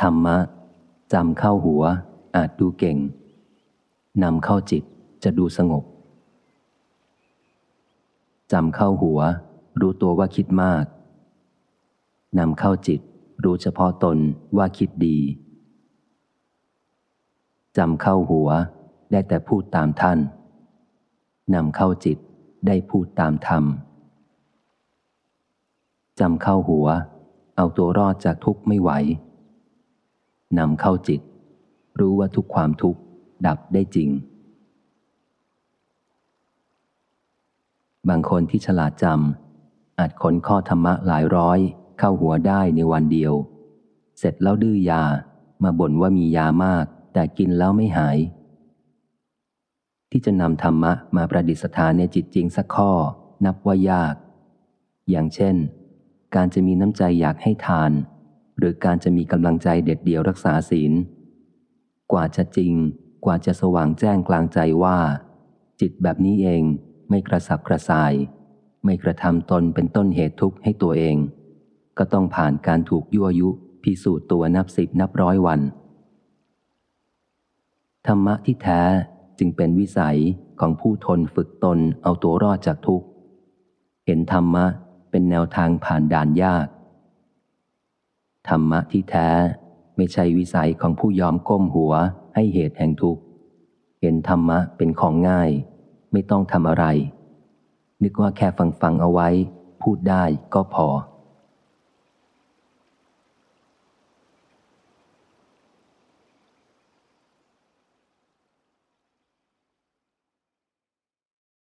ธรรมะจำเข้าหัว อาจดูเก่งนำเข้าจิตจะดูสงบจำเข้าหัว รู้ตัวว่าคิดมากนำเข้าจิต รู้เฉพาะตนว่าคิดดีจำเข้าหัว ได้แต่พูดตามท่านนำเข้าจิตได้พูดตามธรรมจำเข้าหัว เอาตัวรอดจากทุกข์ไม่ไหว นำเข้าจิต รู้ว่าทุกความทุกข์ดับได้จริง บางคนที่ฉลาดจำอาจขนข้อธรรมะหลายร้อย เข้าหัวได้ในวันเดียว เสร็จแล้วดื้อยามาบ่นว่ามียามาก แต่กินแล้วไม่หาย ที่จะนำธรรมะมาประดิษฐานในจิตจริงสักข้อ นับว่ายาก อย่างเช่น การจะมีน้ำใจอยากให้ทาน หรือการจะมีกำลังใจเด็ดเดี่ยวรักษาศีล กว่าจะจริง กว่าจะสว่างแจ้งกลางใจว่า จิตแบบนี้เองไม่กระสับกระส่าย ไม่กระทำตนเป็นต้นเหตุทุกข์ให้ตัวเอง ก็ต้องผ่านการถูกยั่วยุพิสูจน์ตัวนับสิบนับร้อยวัน ธรรมะที่แท้จึงเป็นวิสัยของผู้ทนฝึกตนเอาตัวรอดจากทุกข์ เห็นธรรมะเป็นแนวทางผ่านด่านยาก ธรรมะที่แท้ไม่ใช่วิสัยของผู้ยอมก้มหัวให้เหตุแห่งทุกข์เห็นธรรมะเป็นของง่าย ไม่ต้องทำอะไร นึกว่าแค่ฟังฟังเอาไว้ พูดได้ก็พอ